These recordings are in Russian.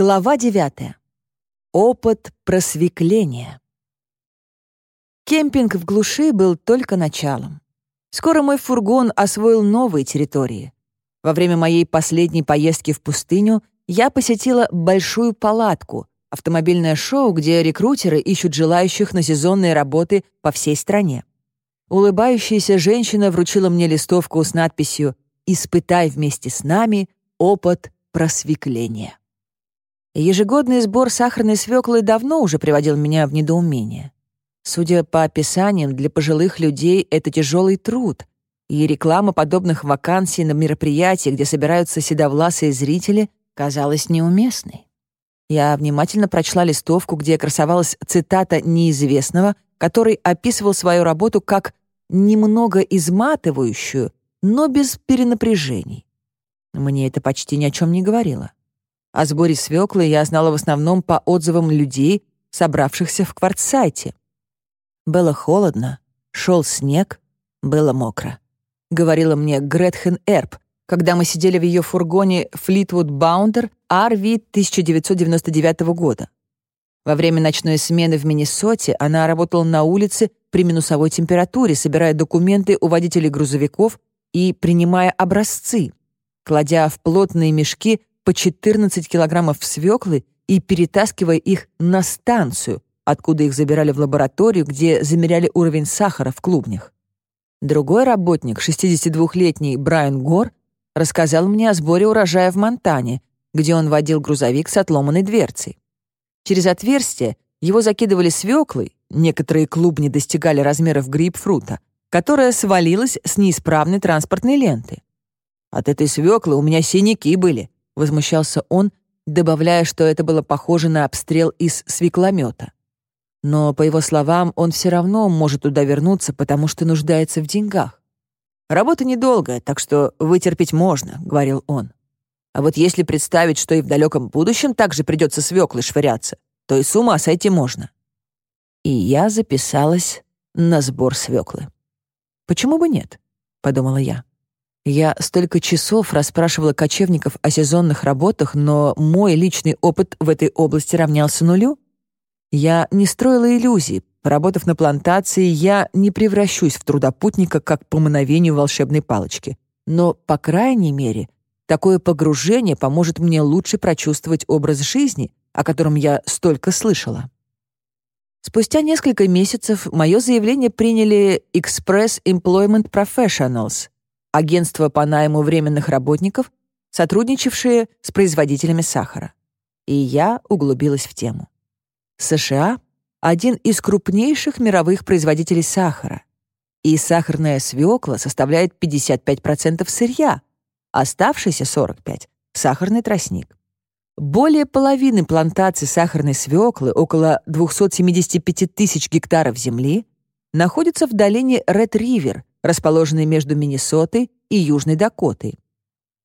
Глава 9. Опыт просветления. Кемпинг в глуши был только началом. Скоро мой фургон освоил новые территории. Во время моей последней поездки в пустыню я посетила большую палатку, автомобильное шоу, где рекрутеры ищут желающих на сезонные работы по всей стране. Улыбающаяся женщина вручила мне листовку с надписью «Испытай вместе с нами опыт просветления». Ежегодный сбор сахарной свеклы давно уже приводил меня в недоумение. Судя по описаниям, для пожилых людей это тяжелый труд, и реклама подобных вакансий на мероприятиях, где собираются седовласые зрители, казалась неуместной. Я внимательно прочла листовку, где красовалась цитата неизвестного, который описывал свою работу как «немного изматывающую, но без перенапряжений». Мне это почти ни о чем не говорило. О сборе свеклы я знала в основном по отзывам людей, собравшихся в квартсайте. Было холодно, шел снег, было мокро. Говорила мне Гретхен Эрб, когда мы сидели в ее фургоне Fleetwood Bounder RV 1999 года. Во время ночной смены в Миннесоте она работала на улице при минусовой температуре, собирая документы у водителей грузовиков и принимая образцы, кладя в плотные мешки по 14 килограммов свеклы и перетаскивая их на станцию, откуда их забирали в лабораторию, где замеряли уровень сахара в клубнях. Другой работник, 62-летний Брайан Гор, рассказал мне о сборе урожая в Монтане, где он водил грузовик с отломанной дверцей. Через отверстие его закидывали свеклой, некоторые клубни достигали размеров грейпфрута, которая свалилась с неисправной транспортной ленты. От этой свеклы у меня синяки были, возмущался он, добавляя, что это было похоже на обстрел из свекломета. Но, по его словам, он все равно может туда вернуться, потому что нуждается в деньгах. «Работа недолгая, так что вытерпеть можно», — говорил он. «А вот если представить, что и в далеком будущем также придется свеклой швыряться, то и с ума сойти можно». И я записалась на сбор свеклы. «Почему бы нет?» — подумала я. Я столько часов расспрашивала кочевников о сезонных работах, но мой личный опыт в этой области равнялся нулю. Я не строила иллюзий. Поработав на плантации, я не превращусь в трудопутника, как по мановению волшебной палочки. Но, по крайней мере, такое погружение поможет мне лучше прочувствовать образ жизни, о котором я столько слышала. Спустя несколько месяцев мое заявление приняли Express Employment Professionals, агентство по найму временных работников, сотрудничавшие с производителями сахара. И я углубилась в тему. США — один из крупнейших мировых производителей сахара, и сахарная свекла составляет 55% сырья, оставшиеся 45% — сахарный тростник. Более половины плантаций сахарной свеклы, около 275 тысяч гектаров земли, находятся в долине Ред-Ривер, расположенной между Миннесотой и Южной Дакотой.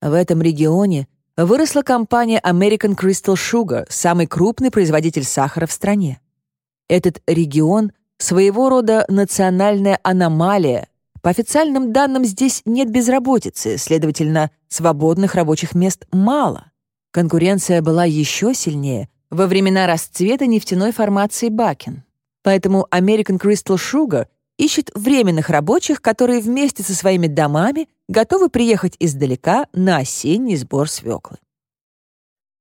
В этом регионе выросла компания American Crystal Sugar, самый крупный производитель сахара в стране. Этот регион — своего рода национальная аномалия. По официальным данным, здесь нет безработицы, следовательно, свободных рабочих мест мало. Конкуренция была еще сильнее во времена расцвета нефтяной формации Бакен. Поэтому American Crystal Sugar ищет временных рабочих, которые вместе со своими домами готовы приехать издалека на осенний сбор свеклы.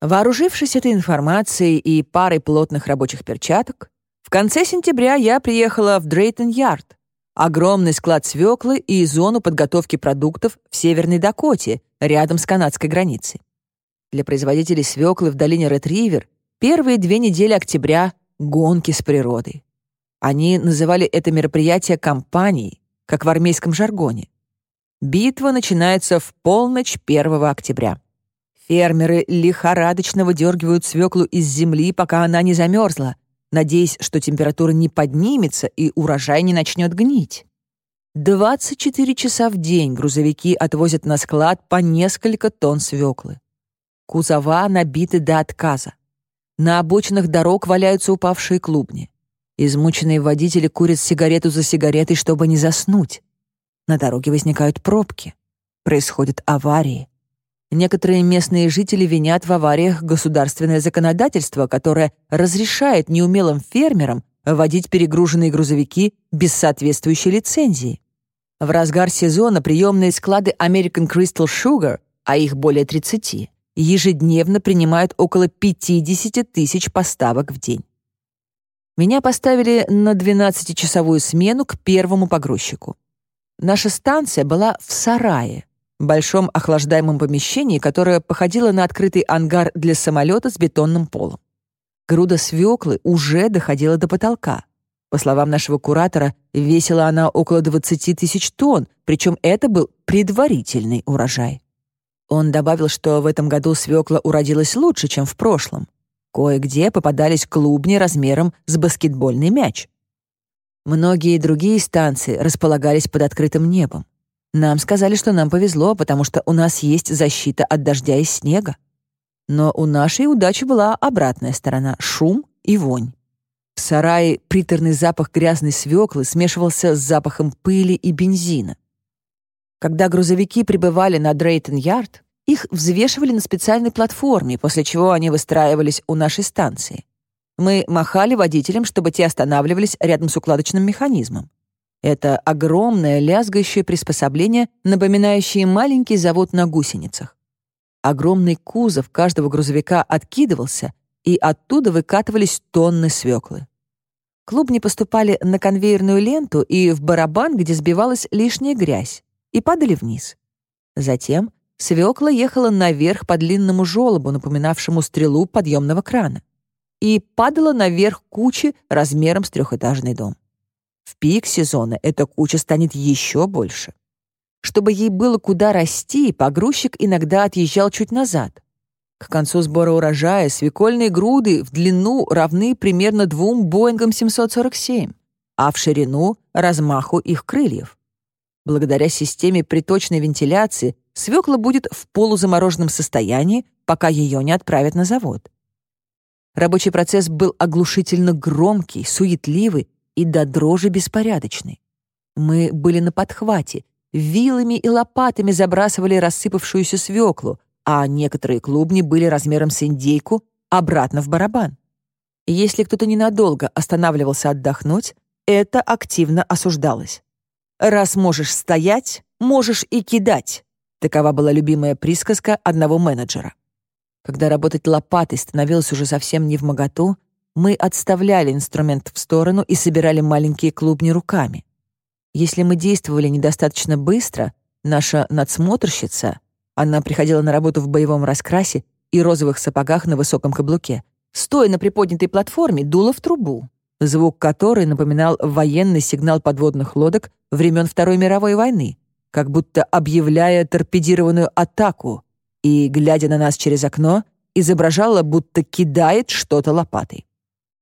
Вооружившись этой информацией и парой плотных рабочих перчаток, в конце сентября я приехала в Дрейтон-Ярд, огромный склад свеклы и зону подготовки продуктов в Северной Дакоте, рядом с канадской границей. Для производителей свеклы в долине Ретривер первые две недели октября — гонки с природой. Они называли это мероприятие кампанией, как в армейском жаргоне. Битва начинается в полночь 1 октября. Фермеры лихорадочно выдергивают свеклу из земли, пока она не замерзла, надеясь, что температура не поднимется и урожай не начнет гнить. 24 часа в день грузовики отвозят на склад по несколько тонн свеклы. Кузова набиты до отказа. На обочинах дорог валяются упавшие клубни. Измученные водители курят сигарету за сигаретой, чтобы не заснуть. На дороге возникают пробки. Происходят аварии. Некоторые местные жители винят в авариях государственное законодательство, которое разрешает неумелым фермерам водить перегруженные грузовики без соответствующей лицензии. В разгар сезона приемные склады American Crystal Sugar, а их более 30, ежедневно принимают около 50 тысяч поставок в день. Меня поставили на 12-часовую смену к первому погрузчику. Наша станция была в сарае, большом охлаждаемом помещении, которое походило на открытый ангар для самолета с бетонным полом. Груда свеклы уже доходила до потолка. По словам нашего куратора, весила она около 20 тысяч тонн, причем это был предварительный урожай. Он добавил, что в этом году свекла уродилась лучше, чем в прошлом. Кое-где попадались клубни размером с баскетбольный мяч. Многие другие станции располагались под открытым небом. Нам сказали, что нам повезло, потому что у нас есть защита от дождя и снега. Но у нашей удачи была обратная сторона — шум и вонь. В сарае приторный запах грязной свеклы смешивался с запахом пыли и бензина. Когда грузовики прибывали на Дрейтон-Ярд, их взвешивали на специальной платформе, после чего они выстраивались у нашей станции. Мы махали водителям, чтобы те останавливались рядом с укладочным механизмом. Это огромное лязгающее приспособление, напоминающее маленький завод на гусеницах. Огромный кузов каждого грузовика откидывался, и оттуда выкатывались тонны свеклы. Клубни поступали на конвейерную ленту и в барабан, где сбивалась лишняя грязь, и падали вниз. Затем свекла ехала наверх по длинному желобу, напоминавшему стрелу подъемного крана, и падала наверх кучи размером с трехэтажный дом. В пик сезона эта куча станет еще больше. Чтобы ей было куда расти, погрузчик иногда отъезжал чуть назад. К концу сбора урожая свекольные груды в длину равны примерно двум Боингам 747, а в ширину — размаху их крыльев. Благодаря системе приточной вентиляции свекла будет в полузамороженном состоянии, пока ее не отправят на завод. Рабочий процесс был оглушительно громкий, суетливый и до дрожи беспорядочный. Мы были на подхвате, вилами и лопатами забрасывали рассыпавшуюся свеклу, а некоторые клубни были размером с индейку обратно в барабан. Если кто-то ненадолго останавливался отдохнуть, это активно осуждалось. «Раз можешь стоять, можешь и кидать», такова была любимая присказка одного менеджера. Когда работать лопатой становилось уже совсем не в моготу, мы отставляли инструмент в сторону и собирали маленькие клубни руками. Если мы действовали недостаточно быстро, наша надсмотрщица, она приходила на работу в боевом раскрасе и розовых сапогах на высоком каблуке, стоя на приподнятой платформе, дула в трубу, звук которой напоминал военный сигнал подводных лодок времен Второй мировой войны, как будто объявляя торпедированную атаку, и, глядя на нас через окно, изображала, будто кидает что-то лопатой.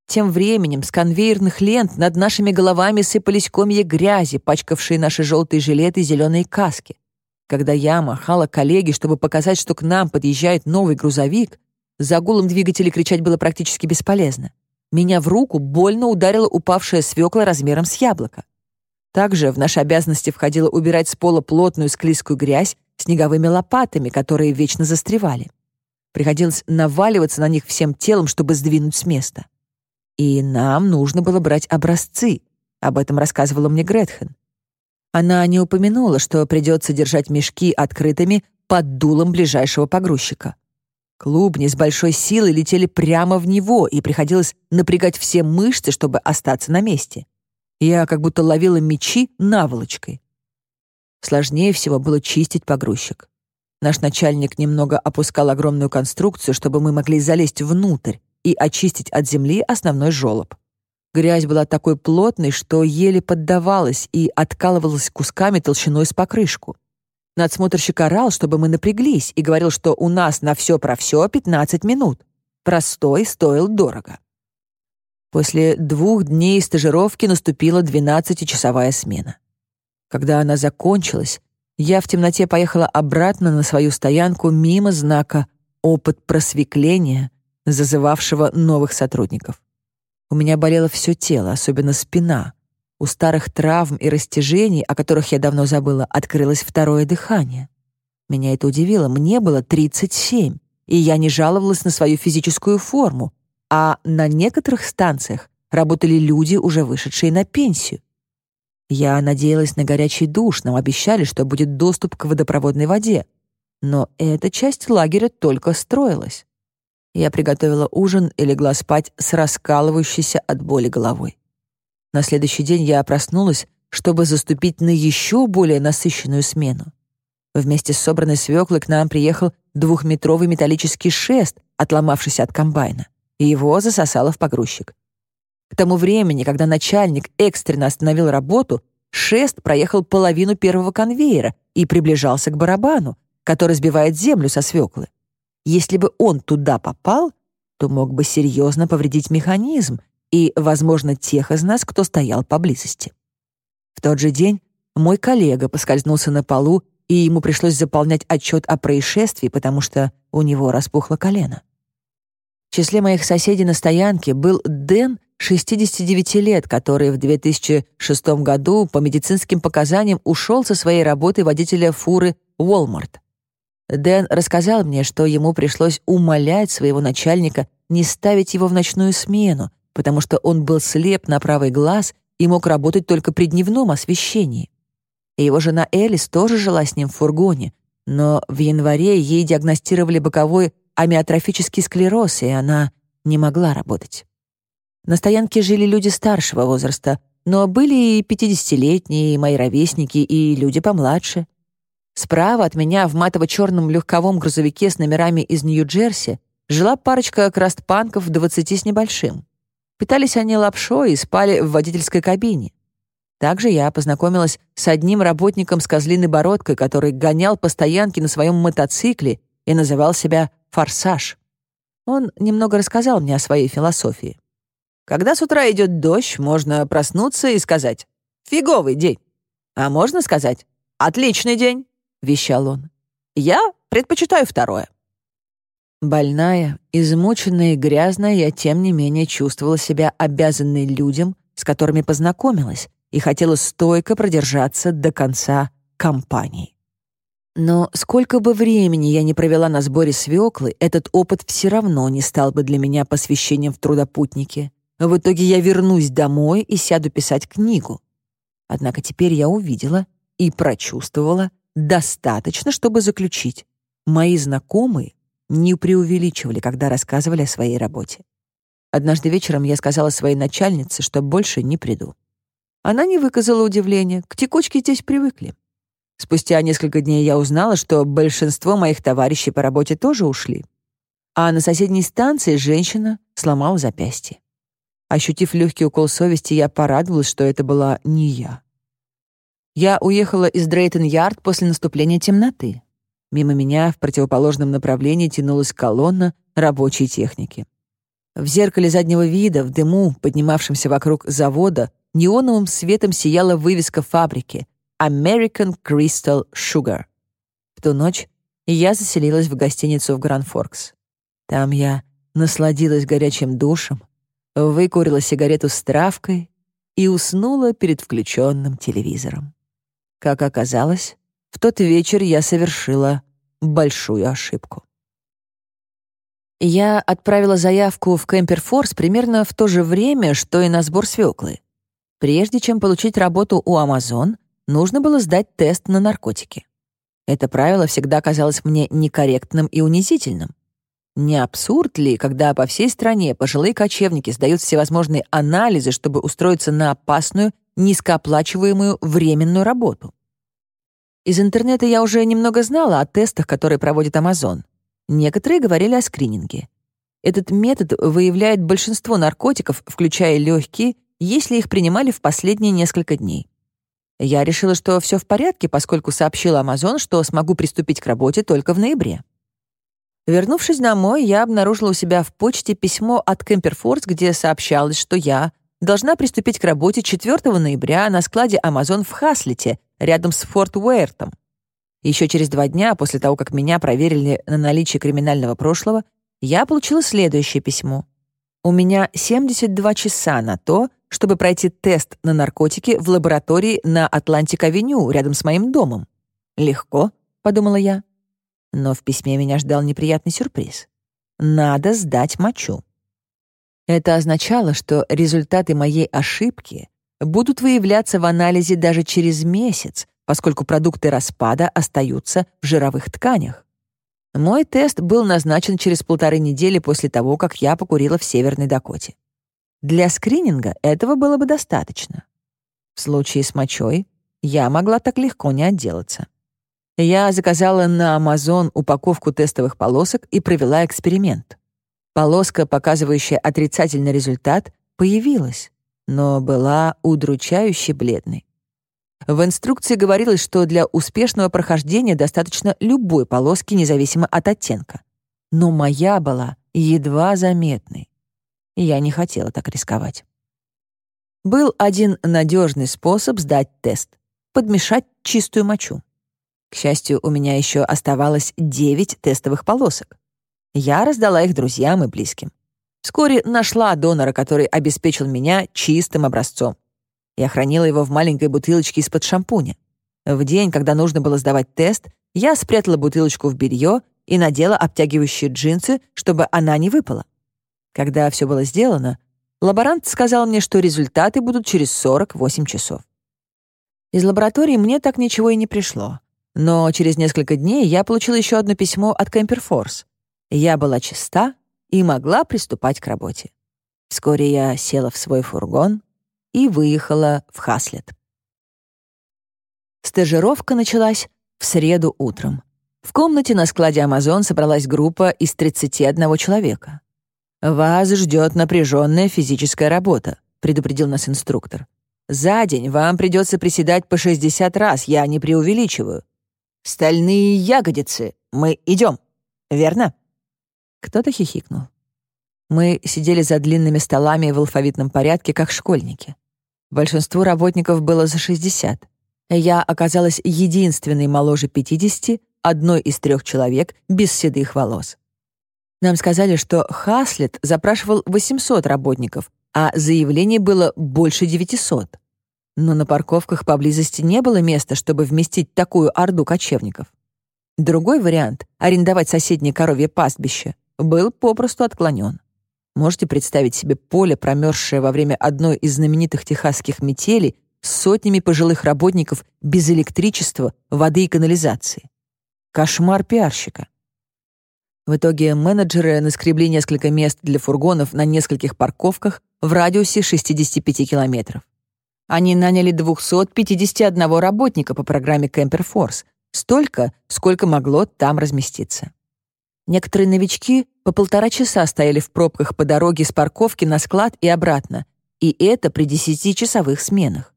Тем временем с конвейерных лент над нашими головами сыпались комья грязи, пачкавшие наши желтые жилеты и зеленые каски. Когда я махала коллеге, чтобы показать, что к нам подъезжает новый грузовик, за гулом двигателя кричать было практически бесполезно. Меня в руку больно ударила упавшая свекла размером с яблоко. Также в наши обязанности входило убирать с пола плотную склизкую грязь снеговыми лопатами, которые вечно застревали. Приходилось наваливаться на них всем телом, чтобы сдвинуть с места. И нам нужно было брать образцы. Об этом рассказывала мне Гретхен. Она не упомянула, что придется держать мешки открытыми под дулом ближайшего погрузчика. Клубни с большой силой летели прямо в него, и приходилось напрягать все мышцы, чтобы остаться на месте. Я как будто ловила мечи наволочкой. Сложнее всего было чистить погрузчик. Наш начальник немного опускал огромную конструкцию, чтобы мы могли залезть внутрь, и очистить от земли основной жёлоб. Грязь была такой плотной, что еле поддавалась и откалывалась кусками толщиной с покрышку. Надсмотрщик орал, чтобы мы напряглись, и говорил, что у нас на все про все 15 минут. Простой стоил дорого. После двух дней стажировки наступила 12-часовая смена. Когда она закончилась, я в темноте поехала обратно на свою стоянку мимо знака «Опыт просветления», зазывавшего новых сотрудников. У меня болело все тело, особенно спина. У старых травм и растяжений, о которых я давно забыла, открылось второе дыхание. Меня это удивило, мне было 37, и я не жаловалась на свою физическую форму, а на некоторых станциях работали люди, уже вышедшие на пенсию. Я надеялась на горячий душ, нам обещали, что будет доступ к водопроводной воде. Но эта часть лагеря только строилась. Я приготовила ужин и легла спать с раскалывающейся от боли головой. На следующий день я проснулась, чтобы заступить на еще более насыщенную смену. Вместе с собранной свеклой к нам приехал двухметровый металлический шест, отломавшийся от комбайна, и его засосало в погрузчик. К тому времени, когда начальник экстренно остановил работу, шест проехал половину первого конвейера и приближался к барабану, который сбивает землю со свеклы. Если бы он туда попал, то мог бы серьезно повредить механизм и, возможно, тех из нас, кто стоял поблизости. В тот же день мой коллега поскользнулся на полу, и ему пришлось заполнять отчет о происшествии, потому что у него распухло колено. В числе моих соседей на стоянке был Дэн, 69 лет, который в 2006 году по медицинским показаниям ушел со своей работы водителя фуры Walmart. Дэн рассказал мне, что ему пришлось умолять своего начальника не ставить его в ночную смену, потому что он был слеп на правый глаз и мог работать только при дневном освещении. Его жена Элис тоже жила с ним в фургоне, но в январе ей диагностировали боковой амиотрофический склероз, и она не могла работать. На стоянке жили люди старшего возраста, но были и 50-летние, и мои ровесники, и люди помладше. Справа от меня в матово-черном легковом грузовике с номерами из Нью-Джерси жила парочка крастпанков 20 с небольшим. Питались они лапшой и спали в водительской кабине. Также я познакомилась с одним работником с козлиной бородкой, который гонял по стоянке на своем мотоцикле и называл себя «Форсаж». Он немного рассказал мне о своей философии. Когда с утра идет дождь, можно проснуться и сказать «Фиговый день». А можно сказать «Отличный день». — вещал он. «Я предпочитаю второе». Больная, измученная и грязная, я тем не менее чувствовала себя обязанной людям, с которыми познакомилась, и хотела стойко продержаться до конца кампании. Но сколько бы времени я не провела на сборе свеклы, этот опыт все равно не стал бы для меня посвящением в трудопутнике. В итоге я вернусь домой и сяду писать книгу. Однако теперь я увидела и прочувствовала, Достаточно, чтобы заключить. Мои знакомые не преувеличивали, когда рассказывали о своей работе. Однажды вечером я сказала своей начальнице, что больше не приду. Она не выказала удивления, к текучке здесь привыкли. Спустя несколько дней я узнала, что большинство моих товарищей по работе тоже ушли. А на соседней станции женщина сломала запястье. Ощутив легкий укол совести, я порадовалась, что это была не я. Я уехала из Дрейтон-Ярд после наступления темноты. Мимо меня в противоположном направлении тянулась колонна рабочей техники. В зеркале заднего вида, в дыму, поднимавшемся вокруг завода, неоновым светом сияла вывеска фабрики American Crystal Sugar. В ту ночь я заселилась в гостиницу в Гранд-Форкс. Там я насладилась горячим душем, выкурила сигарету с травкой и уснула перед включенным телевизором. Как оказалось, в тот вечер я совершила большую ошибку. Я отправила заявку в Кемперфорс примерно в то же время, что и на сбор свеклы. Прежде чем получить работу у Amazon, нужно было сдать тест на наркотики. Это правило всегда казалось мне некорректным и унизительным. Не абсурд ли, когда по всей стране пожилые кочевники сдают всевозможные анализы, чтобы устроиться на опасную низкооплачиваемую временную работу. Из интернета я уже немного знала о тестах, которые проводит Amazon. Некоторые говорили о скрининге. Этот метод выявляет большинство наркотиков, включая легкие, если их принимали в последние несколько дней. Я решила, что все в порядке, поскольку сообщила Amazon, что смогу приступить к работе только в ноябре. Вернувшись домой, я обнаружила у себя в почте письмо от CamperForce, где сообщалось, что я должна приступить к работе 4 ноября на складе Amazon в Хаслите, рядом с Форт Уэртом. Еще через два дня после того, как меня проверили на наличие криминального прошлого, я получила следующее письмо. У меня 72 часа на то, чтобы пройти тест на наркотики в лаборатории на Атлантик-авеню рядом с моим домом. «Легко», — подумала я. Но в письме меня ждал неприятный сюрприз. Надо сдать мочу. Это означало, что результаты моей ошибки будут выявляться в анализе даже через месяц, поскольку продукты распада остаются в жировых тканях. Мой тест был назначен через полторы недели после того, как я покурила в Северной Дакоте. Для скрининга этого было бы достаточно. В случае с мочой я могла так легко не отделаться. Я заказала на Amazon упаковку тестовых полосок и провела эксперимент. Полоска, показывающая отрицательный результат, появилась, но была удручающе бледной. В инструкции говорилось, что для успешного прохождения достаточно любой полоски, независимо от оттенка. Но моя была едва заметной. Я не хотела так рисковать. Был один надежный способ сдать тест — подмешать чистую мочу. К счастью, у меня еще оставалось 9 тестовых полосок. Я раздала их друзьям и близким. Вскоре нашла донора, который обеспечил меня чистым образцом. Я хранила его в маленькой бутылочке из-под шампуня. В день, когда нужно было сдавать тест, я спрятала бутылочку в белье и надела обтягивающие джинсы, чтобы она не выпала. Когда все было сделано, лаборант сказал мне, что результаты будут через 48 часов. Из лаборатории мне так ничего и не пришло. Но через несколько дней я получила еще одно письмо от Кемперфорс. Я была чиста и могла приступать к работе. Вскоре я села в свой фургон и выехала в Хаслет. Стажировка началась в среду утром. В комнате на складе «Амазон» собралась группа из 31 человека. «Вас ждет напряженная физическая работа», — предупредил нас инструктор. «За день вам придется приседать по 60 раз, я не преувеличиваю. Стальные ягодицы. Мы идем. Верно?» Кто-то хихикнул. Мы сидели за длинными столами в алфавитном порядке, как школьники. Большинству работников было за 60. Я оказалась единственной моложе 50, одной из трех человек без седых волос. Нам сказали, что Хаслет запрашивал 800 работников, а заявлений было больше 900 но на парковках поблизости не было места, чтобы вместить такую орду кочевников. Другой вариант — арендовать соседнее коровье пастбище — был попросту отклонен. Можете представить себе поле, промерзшее во время одной из знаменитых техасских метелей с сотнями пожилых работников без электричества, воды и канализации. Кошмар пиарщика. В итоге менеджеры наскребли несколько мест для фургонов на нескольких парковках в радиусе 65 километров. Они наняли 251 работника по программе Camper Force, столько, сколько могло там разместиться. Некоторые новички по полтора часа стояли в пробках по дороге с парковки на склад и обратно, и это при десятичасовых сменах.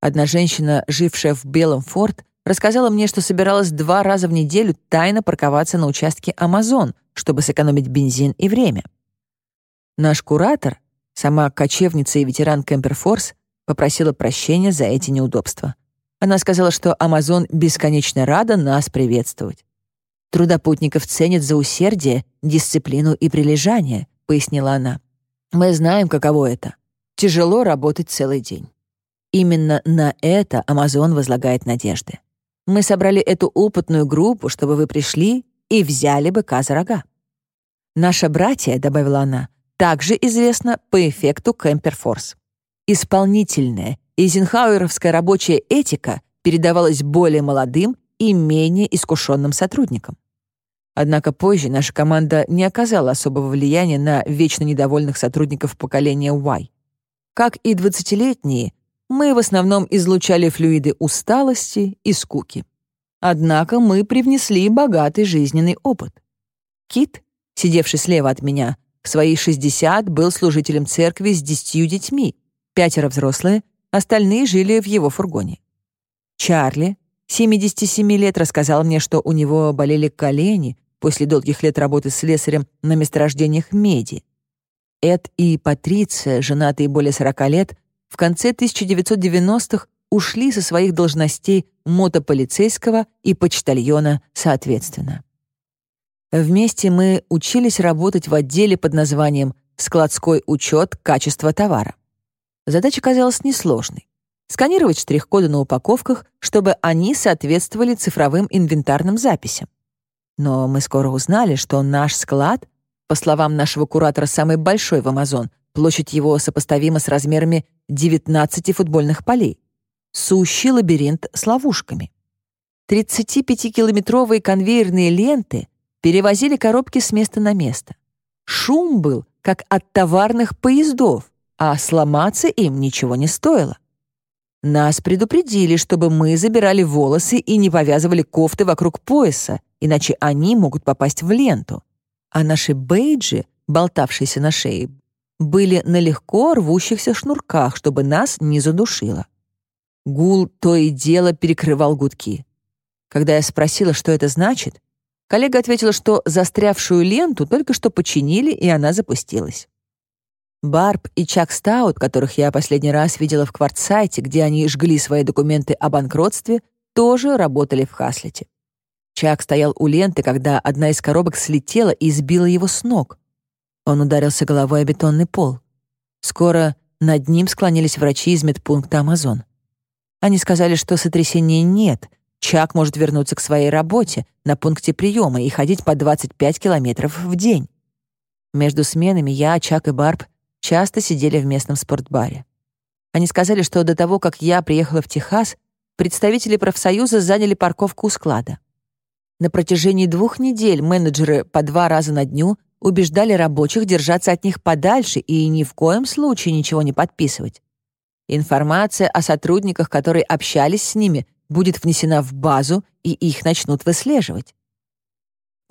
Одна женщина, жившая в Белом Форт, рассказала мне, что собиралась два раза в неделю тайно парковаться на участке Амазон, чтобы сэкономить бензин и время. Наш куратор, сама кочевница и ветеран Кемперфорс, попросила прощения за эти неудобства. Она сказала, что Амазон бесконечно рада нас приветствовать. «Трудопутников ценят за усердие, дисциплину и прилежание», — пояснила она. «Мы знаем, каково это. Тяжело работать целый день». Именно на это Амазон возлагает надежды. Мы собрали эту опытную группу, чтобы вы пришли и взяли быка за рога. Наше братья, добавила она, также известно по эффекту Кемперфорс. Исполнительная эйзенхауэровская рабочая этика передавалась более молодым и менее искушенным сотрудникам. Однако позже наша команда не оказала особого влияния на вечно недовольных сотрудников поколения Y. Как и двадцатилетние, мы в основном излучали флюиды усталости и скуки. Однако мы привнесли богатый жизненный опыт. Кит, сидевший слева от меня, в свои 60 был служителем церкви с десятью детьми, пятеро взрослые, остальные жили в его фургоне. Чарли, 77 лет, рассказал мне, что у него болели колени после долгих лет работы с слесарем на месторождениях меди. Эд и Патриция, женатые более 40 лет, в конце 1990-х ушли со своих должностей мотополицейского и почтальона соответственно. Вместе мы учились работать в отделе под названием «Складской учет качества товара». Задача казалась несложной. Сканировать штрих-коды на упаковках, чтобы они соответствовали цифровым инвентарным записям. Но мы скоро узнали, что наш склад, по словам нашего куратора, самый большой в Амазон, площадь его сопоставима с размерами 19 футбольных полей. Сущий лабиринт с ловушками. 35-километровые конвейерные ленты перевозили коробки с места на место. Шум был, как от товарных поездов, а сломаться им ничего не стоило. Нас предупредили, чтобы мы забирали волосы и не повязывали кофты вокруг пояса, иначе они могут попасть в ленту. А наши бейджи, болтавшиеся на шее, были на легко рвущихся шнурках, чтобы нас не задушило. Гул то и дело перекрывал гудки. Когда я спросила, что это значит, коллега ответила, что застрявшую ленту только что починили, и она запустилась. Барб и Чак Стаут, которых я последний раз видела в Квартсайте, где они жгли свои документы о банкротстве, тоже работали в Хаслете. Чак стоял у ленты, когда одна из коробок слетела и сбила его с ног. Он ударился головой о бетонный пол. Скоро над ним склонились врачи из медпункта «Амазон». Они сказали, что сотрясения нет, Чак может вернуться к своей работе на пункте приема и ходить по 25 километров в день. Между сменами я, Чак и Барб часто сидели в местном спортбаре. Они сказали, что до того, как я приехала в Техас, представители профсоюза заняли парковку у склада. На протяжении двух недель менеджеры по два раза на дню убеждали рабочих держаться от них подальше и ни в коем случае ничего не подписывать. Информация о сотрудниках, которые общались с ними, будет внесена в базу, и их начнут выслеживать.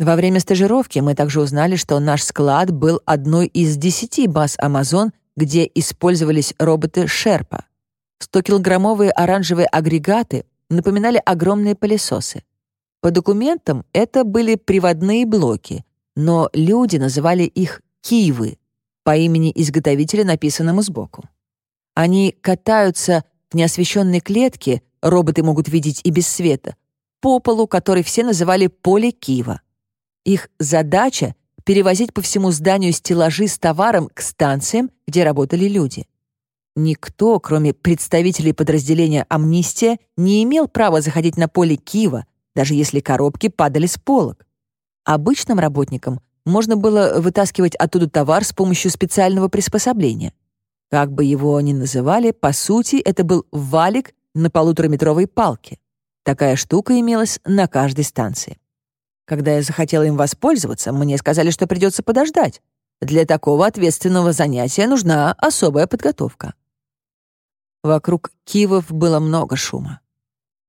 Во время стажировки мы также узнали, что наш склад был одной из десяти баз Amazon, где использовались роботы Шерпа. 100-килограммовые оранжевые агрегаты напоминали огромные пылесосы. По документам это были приводные блоки, но люди называли их «кивы» по имени изготовителя, написанному сбоку. Они катаются в неосвещенной клетке, роботы могут видеть и без света, по полу, который все называли «поле Кива». Их задача — перевозить по всему зданию стеллажи с товаром к станциям, где работали люди. Никто, кроме представителей подразделения «Амнистия», не имел права заходить на поле Кива, даже если коробки падали с полок. Обычным работникам можно было вытаскивать оттуда товар с помощью специального приспособления. Как бы его ни называли, по сути, это был валик на полутораметровой палке. Такая штука имелась на каждой станции. Когда я захотела им воспользоваться, мне сказали, что придется подождать. Для такого ответственного занятия нужна особая подготовка. Вокруг Кивов было много шума.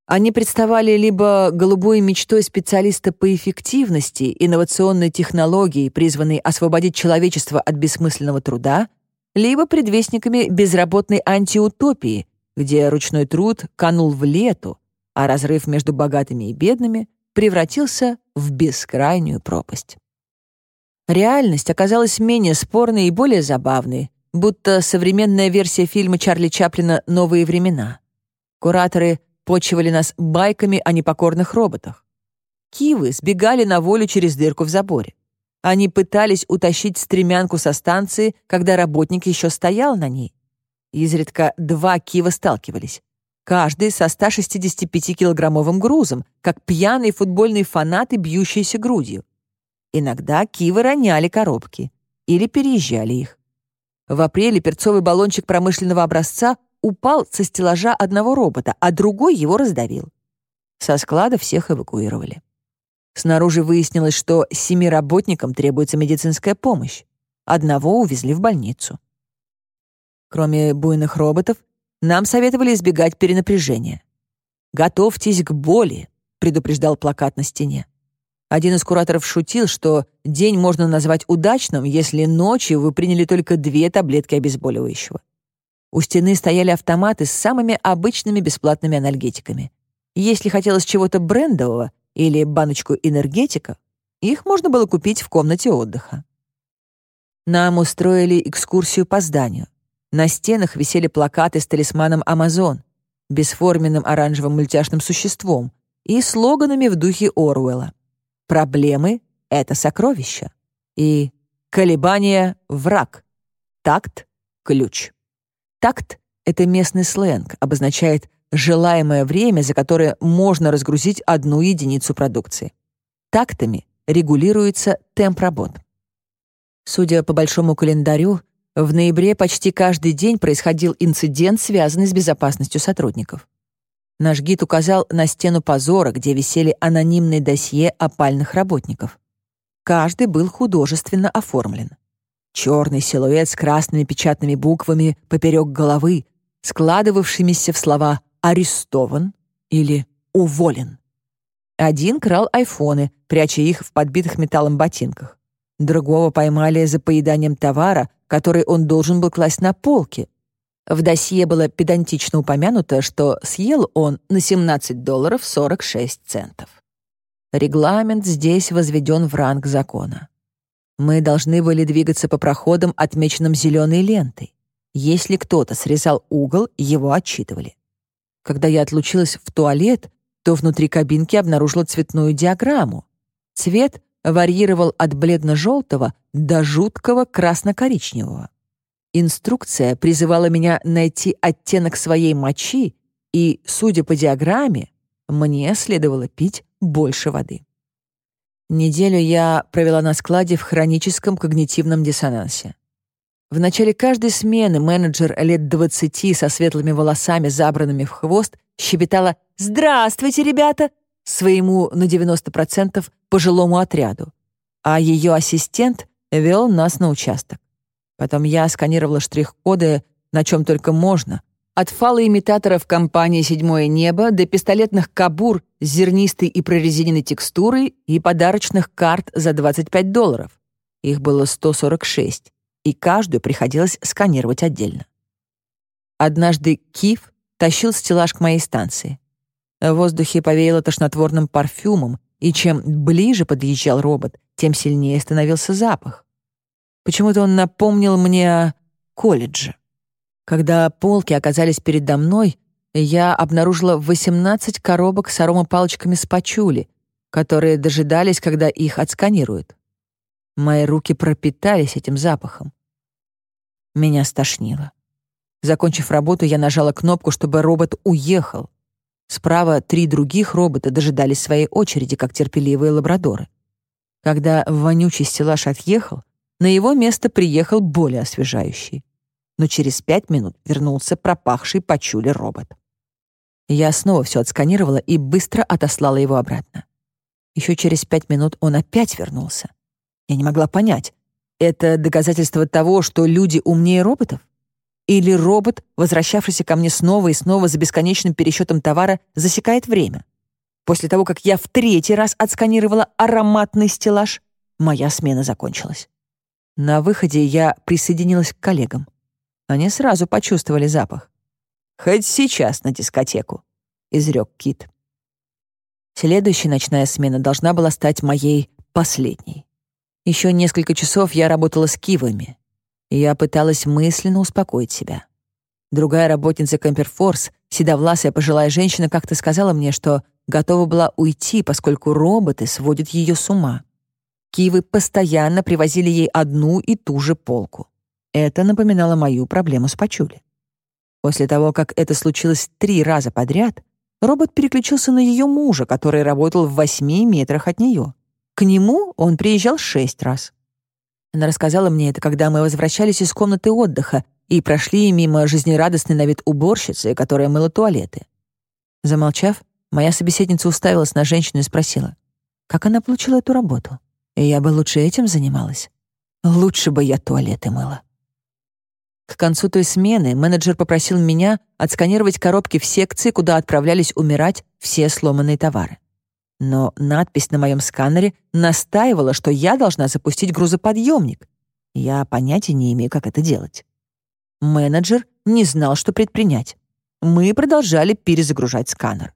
Они представали либо голубой мечтой специалиста по эффективности, инновационной технологии, призванной освободить человечество от бессмысленного труда, либо предвестниками безработной антиутопии, где ручной труд канул в лету, а разрыв между богатыми и бедными превратился в бескрайнюю пропасть. Реальность оказалась менее спорной и более забавной, будто современная версия фильма Чарли Чаплина «Новые времена». Кураторы почивали нас байками о непокорных роботах. Кивы сбегали на волю через дырку в заборе. Они пытались утащить стремянку со станции, когда работник еще стоял на ней. Изредка два Кива сталкивались каждый со 165-килограммовым грузом, как пьяные футбольные фанаты, бьющиеся грудью. Иногда кивы роняли коробки или переезжали их. В апреле перцовый баллончик промышленного образца упал со стеллажа одного робота, а другой его раздавил. Со склада всех эвакуировали. Снаружи выяснилось, что семи работникам требуется медицинская помощь. Одного увезли в больницу. Кроме буйных роботов, нам советовали избегать перенапряжения. «Готовьтесь к боли», — предупреждал плакат на стене. Один из кураторов шутил, что день можно назвать удачным, если ночью вы приняли только две таблетки обезболивающего. У стены стояли автоматы с самыми обычными бесплатными анальгетиками. Если хотелось чего-то брендового или баночку энергетика, их можно было купить в комнате отдыха. Нам устроили экскурсию по зданию. На стенах висели плакаты с талисманом «Амазон», бесформенным оранжевым мультяшным существом и слоганами в духе Оруэлла. «Проблемы — это сокровища» и «Колебания — враг», «Такт — ключ». Такт — это местный сленг, обозначает желаемое время, за которое можно разгрузить одну единицу продукции. тактами регулируется темп работ. Судя по большому календарю, в ноябре почти каждый день происходил инцидент, связанный с безопасностью сотрудников. Наш гид указал на стену позора, где висели анонимные досье опальных работников. Каждый был художественно оформлен. Черный силуэт с красными печатными буквами поперек головы, складывавшимися в слова «арестован» или «уволен». Один крал айфоны, пряча их в подбитых металлом ботинках. Другого поймали за поеданием товара, который он должен был класть на полке. В досье было педантично упомянуто, что съел он на 17 долларов 46 центов. Регламент здесь возведен в ранг закона. Мы должны были двигаться по проходам, отмеченным зеленой лентой. Если кто-то срезал угол, его отчитывали. Когда я отлучилась в туалет, то внутри кабинки обнаружила цветную диаграмму. Цвет варьировал от бледно-желтого до жуткого красно-коричневого. Инструкция призывала меня найти оттенок своей мочи, и, судя по диаграмме, мне следовало пить больше воды. Неделю я провела на складе в хроническом когнитивном диссонансе. В начале каждой смены менеджер лет 20 со светлыми волосами, забранными в хвост, щебетала «Здравствуйте, ребята!» Своему на 90% пожилому отряду, а ее ассистент вел нас на участок. Потом я сканировала штрих-коды на чем только можно, от фалоимитаторов компании «Седьмое небо» до пистолетных кабур с зернистой и прорезиненной текстурой и подарочных карт за 25 долларов. Их было 146, и каждую приходилось сканировать отдельно. Однажды Киф тащил стеллаж к моей станции. В воздухе повеяло тошнотворным парфюмом, и чем ближе подъезжал робот, тем сильнее становился запах. Почему-то он напомнил мне о колледже. Когда полки оказались передо мной, я обнаружила 18 коробок с аромапалочками с пачули, которые дожидались, когда их отсканируют. Мои руки пропитались этим запахом. Меня стошнило. Закончив работу, я нажала кнопку, чтобы робот уехал. Справа три других робота дожидались своей очереди, как терпеливые лабрадоры. Когда вонючий стеллаж отъехал, на его место приехал более освежающий. Но через пять минут вернулся пропахший почули робот. Я снова все отсканировала и быстро отослала его обратно. Еще через пять минут он опять вернулся. Я не могла понять, это доказательство того, что люди умнее роботов? Или робот, возвращавшийся ко мне снова и снова за бесконечным пересчетом товара, засекает время? После того, как я в третий раз отсканировала ароматный стеллаж, моя смена закончилась. На выходе я присоединилась к коллегам. Они сразу почувствовали запах. «Хоть сейчас на дискотеку», — изрек Кит. Следующая ночная смена должна была стать моей последней. Еще несколько часов я работала с кивами. Я пыталась мысленно успокоить себя. Другая работница Кемперфорс, седовласая пожилая женщина, как-то сказала мне, что готова была уйти, поскольку роботы сводят ее с ума. Кивы постоянно привозили ей одну и ту же полку. Это напоминало мою проблему с Пачули. После того, как это случилось три раза подряд, робот переключился на ее мужа, который работал в восьми метрах от нее. К нему он приезжал шесть раз. Она рассказала мне это, когда мы возвращались из комнаты отдыха и прошли мимо жизнерадостной на вид уборщицы, которая мыла туалеты. Замолчав, моя собеседница уставилась на женщину и спросила, как она получила эту работу. И я бы лучше этим занималась. Лучше бы я туалеты мыла. К концу той смены менеджер попросил меня отсканировать коробки в секции, куда отправлялись умирать все сломанные товары но надпись на моем сканере настаивала, что я должна запустить грузоподъемник. Я понятия не имею, как это делать. Менеджер не знал, что предпринять. Мы продолжали перезагружать сканер.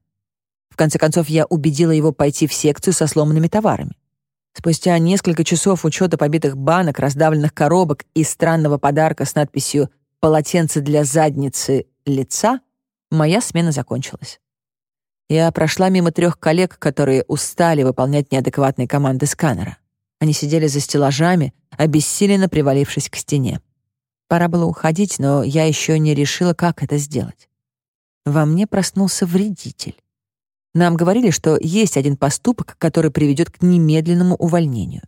В конце концов, я убедила его пойти в секцию со сломанными товарами. Спустя несколько часов учета побитых банок, раздавленных коробок и странного подарка с надписью «Полотенце для задницы лица» моя смена закончилась. Я прошла мимо трех коллег, которые устали выполнять неадекватные команды сканера. Они сидели за стеллажами, обессиленно привалившись к стене. Пора было уходить, но я еще не решила, как это сделать. Во мне проснулся вредитель. Нам говорили, что есть один поступок, который приведет к немедленному увольнению.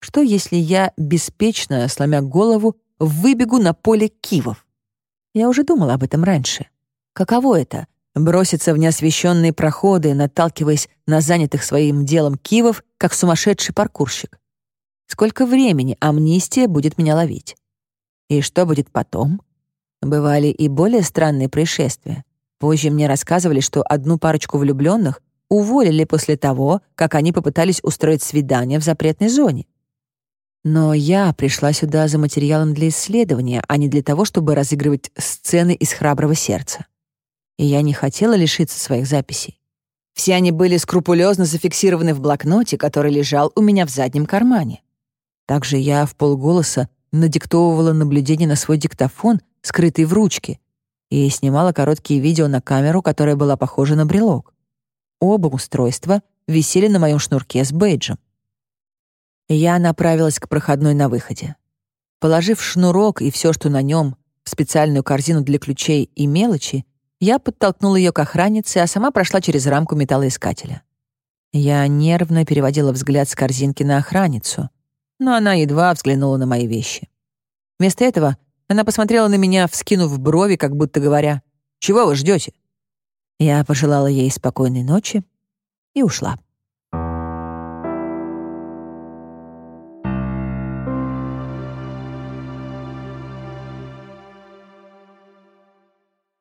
Что, если я, беспечно, сломя голову, выбегу на поле кивов? Я уже думала об этом раньше. Каково это — броситься в неосвещенные проходы, наталкиваясь на занятых своим делом кивов, как сумасшедший паркурщик? Сколько времени амнистия будет меня ловить? И что будет потом? Бывали и более странные происшествия. Позже мне рассказывали, что одну парочку влюбленных уволили после того, как они попытались устроить свидание в запретной зоне. Но я пришла сюда за материалом для исследования, а не для того, чтобы разыгрывать сцены из храброго сердца. И я не хотела лишиться своих записей. Все они были скрупулезно зафиксированы в блокноте, который лежал у меня в заднем кармане. Также я в полголоса надиктовывала наблюдение на свой диктофон, скрытый в ручке, и снимала короткие видео на камеру, которая была похожа на брелок. Оба устройства висели на моем шнурке с бейджем. Я направилась к проходной на выходе. Положив шнурок и все, что на нем, в специальную корзину для ключей и мелочи, я подтолкнула ее к охраннице, а сама прошла через рамку металлоискателя. Я нервно переводила взгляд с корзинки на охранницу, но она едва взглянула на мои вещи. Вместо этого она посмотрела на меня, вскинув брови, как будто говоря, «Чего вы ждете?» Я пожелала ей спокойной ночи и ушла.